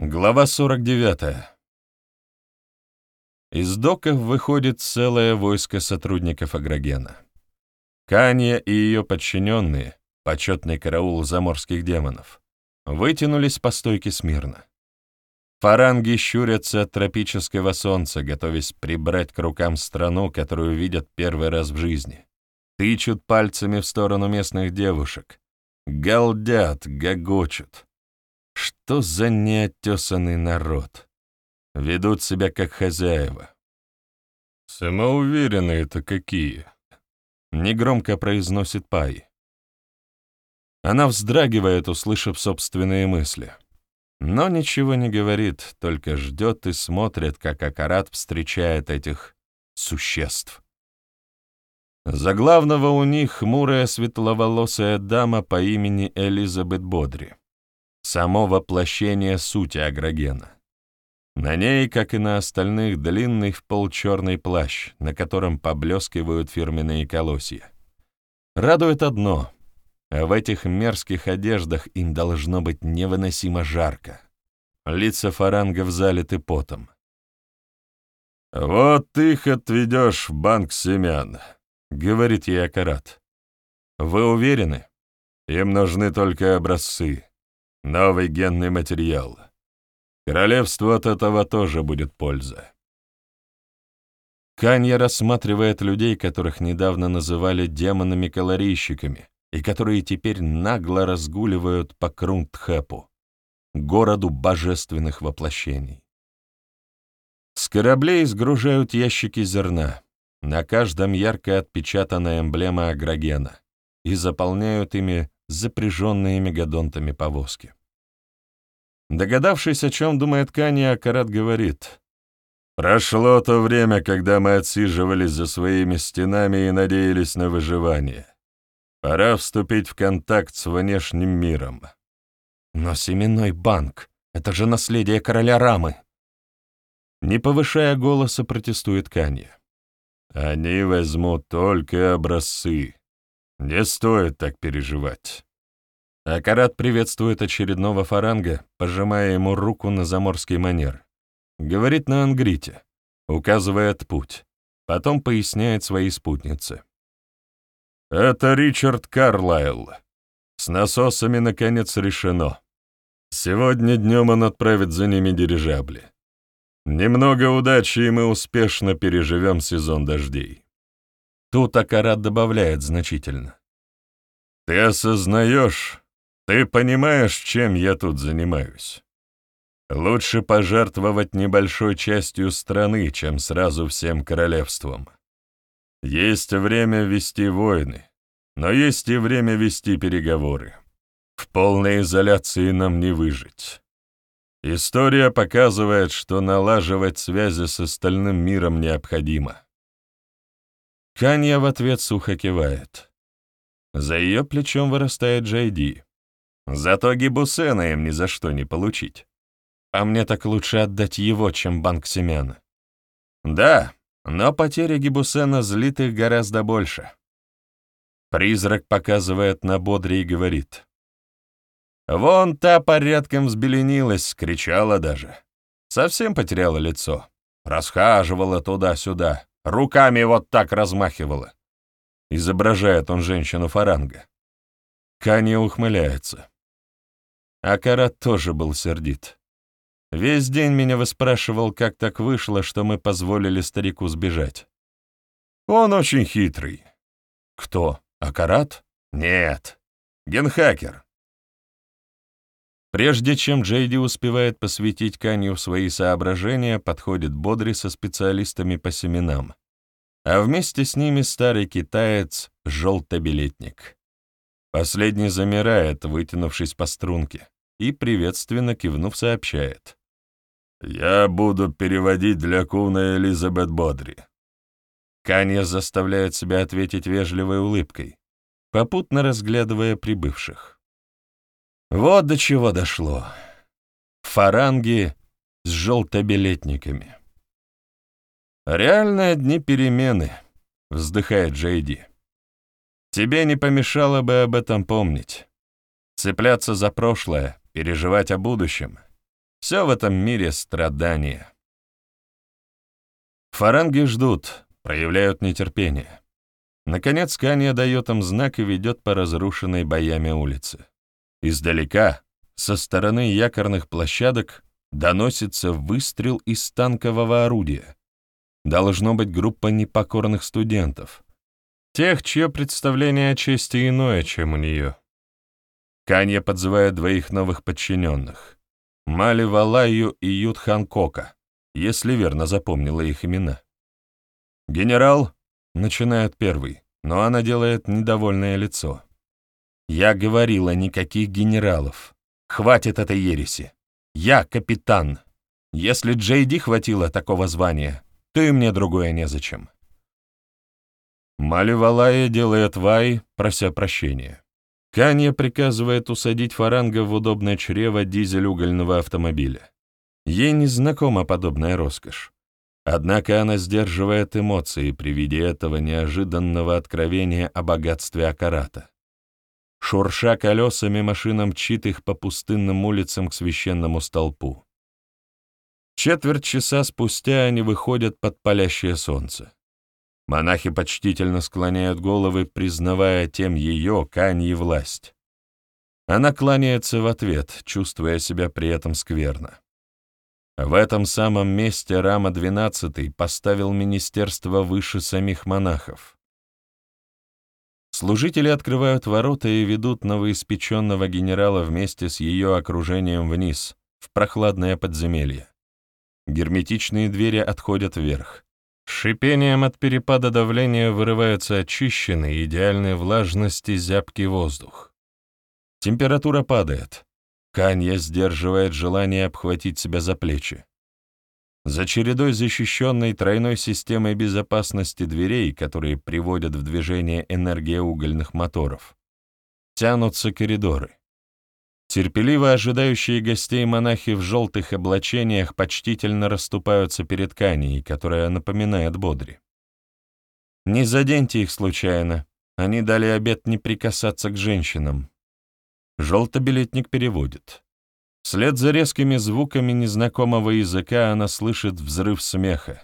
Глава 49. Из доков выходит целое войско сотрудников Агрогена. Канья и ее подчиненные, почетный караул заморских демонов, вытянулись по стойке смирно. Фаранги щурятся от тропического солнца, готовясь прибрать к рукам страну, которую видят первый раз в жизни. Тычут пальцами в сторону местных девушек. Галдят, гогочут. Что за неотесанный народ? Ведут себя как хозяева. Самоуверенные-то какие? Негромко произносит Пай. Она вздрагивает, услышав собственные мысли. Но ничего не говорит, только ждет и смотрит, как Акарат встречает этих существ. За главного у них хмурая светловолосая дама по имени Элизабет Бодри само воплощение сути агрогена. На ней, как и на остальных, длинный в пол черный плащ, на котором поблескивают фирменные колосья. Радует одно — в этих мерзких одеждах им должно быть невыносимо жарко. Лица фарангов залиты потом. «Вот их отведешь в банк семян», — говорит ей Акарат. «Вы уверены? Им нужны только образцы. Новый генный материал. Королевству от этого тоже будет польза. Канья рассматривает людей, которых недавно называли демонами-калорийщиками, и которые теперь нагло разгуливают по Крунгтхэпу, городу божественных воплощений. С кораблей сгружают ящики зерна, на каждом ярко отпечатана эмблема агрогена, и заполняют ими запряженные мегадонтами повозки. Догадавшись, о чем думает Канья, Акарат говорит, «Прошло то время, когда мы отсиживались за своими стенами и надеялись на выживание. Пора вступить в контакт с внешним миром». «Но семенной банк — это же наследие короля Рамы!» Не повышая голоса, протестует Канья. «Они возьмут только образцы. Не стоит так переживать». Акарат приветствует очередного фаранга, пожимая ему руку на заморский манер. Говорит на ангрите, указывает путь, потом поясняет своей спутнице. «Это Ричард Карлайл. С насосами, наконец, решено. Сегодня днем он отправит за ними дирижабли. Немного удачи, и мы успешно переживем сезон дождей». Тут Акарат добавляет значительно. «Ты осознаешь, ты понимаешь, чем я тут занимаюсь? Лучше пожертвовать небольшой частью страны, чем сразу всем королевством. Есть время вести войны, но есть и время вести переговоры. В полной изоляции нам не выжить. История показывает, что налаживать связи с остальным миром необходимо. Канья в ответ сухо кивает. За ее плечом вырастает Джейди. Зато Гибусена им ни за что не получить. А мне так лучше отдать его, чем банк семян. Да, но потери Гибусена злит их гораздо больше. Призрак показывает на Бодре и говорит. Вон та порядком взбеленилась, кричала даже. Совсем потеряла лицо. Расхаживала туда-сюда, руками вот так размахивала. Изображает он женщину фаранга. Канья ухмыляется. Акарат тоже был сердит. Весь день меня выспрашивал, как так вышло, что мы позволили старику сбежать. Он очень хитрый. Кто? Акарат? Нет. Генхакер. Прежде чем Джейди успевает посвятить Канью в свои соображения, подходит Бодри со специалистами по семенам, а вместе с ними старый китаец — желтобилетник. Последний замирает, вытянувшись по струнке, и, приветственно кивнув, сообщает. «Я буду переводить для Куна Элизабет Бодри». Канья заставляет себя ответить вежливой улыбкой, попутно разглядывая прибывших. Вот до чего дошло. Фаранги с желтобилетниками. «Реально одни перемены», — вздыхает Джейди. Тебе не помешало бы об этом помнить. Цепляться за прошлое, переживать о будущем. Все в этом мире страдания. Фаранги ждут, проявляют нетерпение. Наконец Канья дает им знак и ведет по разрушенной боями улице. Издалека, со стороны якорных площадок, доносится выстрел из танкового орудия. Должно быть группа непокорных студентов. Тех, чье представление о чести иное, чем у нее. Канья подзывает двоих новых подчиненных. Мали Валаю и Ют Ханкока, если верно запомнила их имена. «Генерал», — начинает первый, но она делает недовольное лицо. «Я говорила, никаких генералов. Хватит этой ереси. Я капитан. Если Джейди хватило такого звания, то и мне другое незачем». Мали Валая делает вай, прося прощения. Канья приказывает усадить фаранга в удобное чрево дизель-угольного автомобиля. Ей не знакома подобная роскошь. Однако она сдерживает эмоции при виде этого неожиданного откровения о богатстве Акарата. Шурша колесами, машина мчит их по пустынным улицам к священному столпу. Четверть часа спустя они выходят под палящее солнце. Монахи почтительно склоняют головы, признавая тем ее, Каньи, власть. Она кланяется в ответ, чувствуя себя при этом скверно. В этом самом месте Рама XII поставил министерство выше самих монахов. Служители открывают ворота и ведут новоиспеченного генерала вместе с ее окружением вниз, в прохладное подземелье. Герметичные двери отходят вверх. Шипением от перепада давления вырывается очищенный, идеальной влажности зябкий воздух. Температура падает. Канья сдерживает желание обхватить себя за плечи. За чередой защищенной тройной системой безопасности дверей, которые приводят в движение энергия угольных моторов, тянутся коридоры. Терпеливо ожидающие гостей монахи в желтых облачениях почтительно расступаются перед Канией, которая напоминает Бодри. «Не заденьте их случайно. Они дали обет не прикасаться к женщинам». Желтобилетник переводит. Вслед за резкими звуками незнакомого языка она слышит взрыв смеха,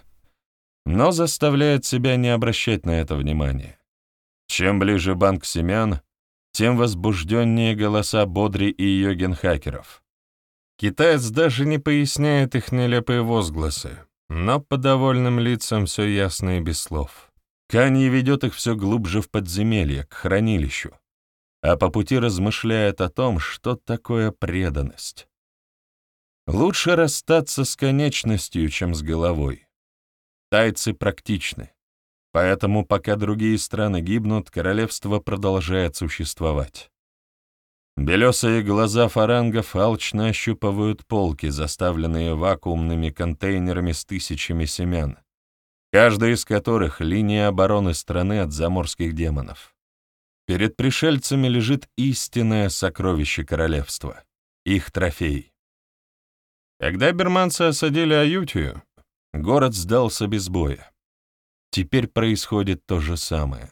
но заставляет себя не обращать на это внимания. Чем ближе банк семян, тем возбужденнее голоса Бодри и ее генхакеров. Китаец даже не поясняет их нелепые возгласы, но по довольным лицам все ясно и без слов. Канье ведет их все глубже в подземелье, к хранилищу, а по пути размышляет о том, что такое преданность. Лучше расстаться с конечностью, чем с головой. Тайцы практичны. Поэтому, пока другие страны гибнут, королевство продолжает существовать. Белесые глаза фарангов алчно ощупывают полки, заставленные вакуумными контейнерами с тысячами семян, каждая из которых — линия обороны страны от заморских демонов. Перед пришельцами лежит истинное сокровище королевства — их трофей. Когда берманцы осадили Аютию, город сдался без боя. Теперь происходит то же самое.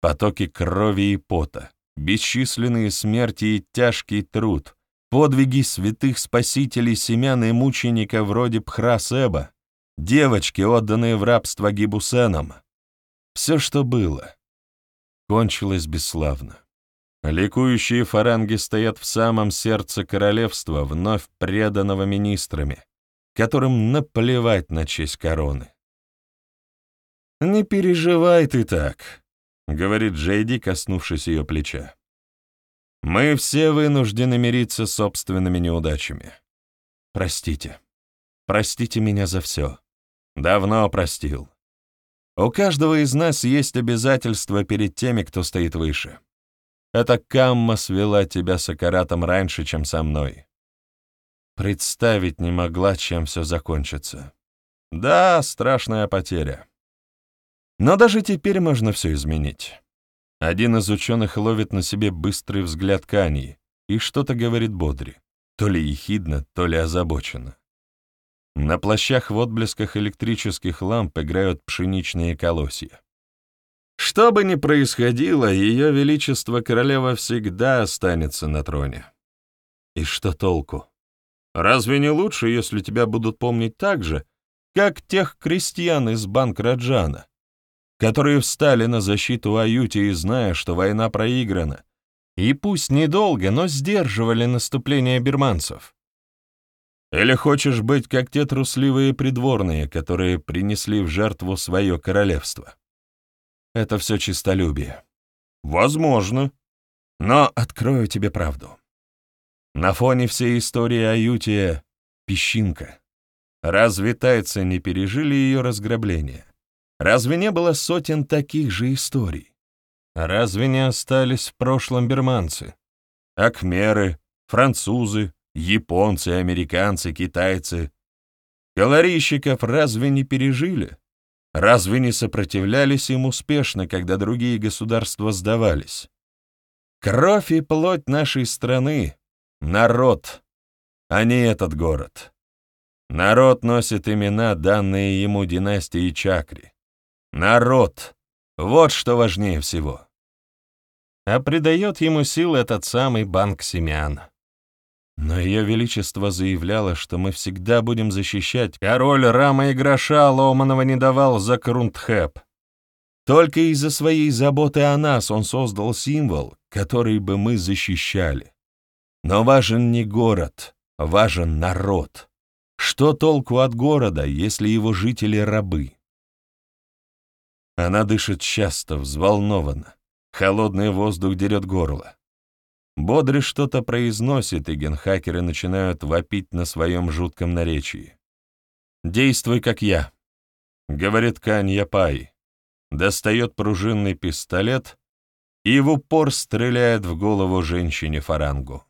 Потоки крови и пота, бесчисленные смерти и тяжкий труд, подвиги святых спасителей семян и мучеников вроде Пхрасеба, девочки, отданные в рабство Гибусенам. Все, что было, кончилось бесславно. Ликующие фаранги стоят в самом сердце королевства, вновь преданного министрами, которым наплевать на честь короны. «Не переживай ты так», — говорит Джейди, коснувшись ее плеча. «Мы все вынуждены мириться с собственными неудачами. Простите. Простите меня за все. Давно простил. У каждого из нас есть обязательства перед теми, кто стоит выше. Эта камма свела тебя с Акаратом раньше, чем со мной. Представить не могла, чем все закончится. Да, страшная потеря. Но даже теперь можно все изменить. Один из ученых ловит на себе быстрый взгляд Каньи и что-то говорит Бодри, то ли ехидно, то ли озабоченно. На плащах в отблесках электрических ламп играют пшеничные колосья. Что бы ни происходило, ее величество королева всегда останется на троне. И что толку? Разве не лучше, если тебя будут помнить так же, как тех крестьян из Банк-Раджана, которые встали на защиту Аюти, зная, что война проиграна, и пусть недолго, но сдерживали наступление бирманцев? Или хочешь быть как те трусливые придворные, которые принесли в жертву свое королевство? Это все чистолюбие. Возможно. Но открою тебе правду. На фоне всей истории Аютия — песчинка. Разве тайцы не пережили ее разграбление? Разве не было сотен таких же историй? Разве не остались в прошлом берманцы? Акмеры, французы, японцы, американцы, китайцы. Колорийщиков разве не пережили? Разве не сопротивлялись им успешно, когда другие государства сдавались? Кровь и плоть нашей страны — народ, а не этот город. Народ носит имена, данные ему династии Чакри. Народ — вот что важнее всего. А придает ему сил этот самый банк семян. Но Ее Величество заявляло, что мы всегда будем защищать. Король Рама и гроша Ломанова не давал за Крундхэп. Только из-за своей заботы о нас он создал символ, который бы мы защищали. Но важен не город, важен народ. Что толку от города, если его жители рабы? Она дышит часто, взволнованно. Холодный воздух дерет горло. Бодри что-то произносит, и генхакеры начинают вопить на своем жутком наречии. «Действуй, как я», — говорит Канья Пай. Достает пружинный пистолет и в упор стреляет в голову женщине фарангу.